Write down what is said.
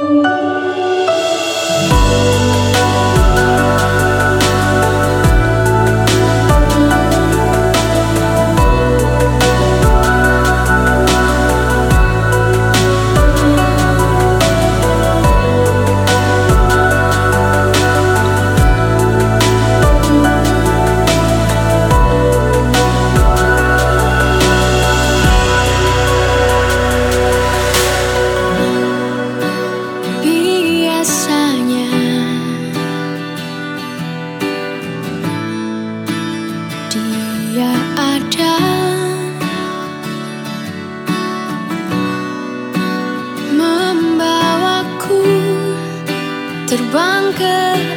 Biasanya bunker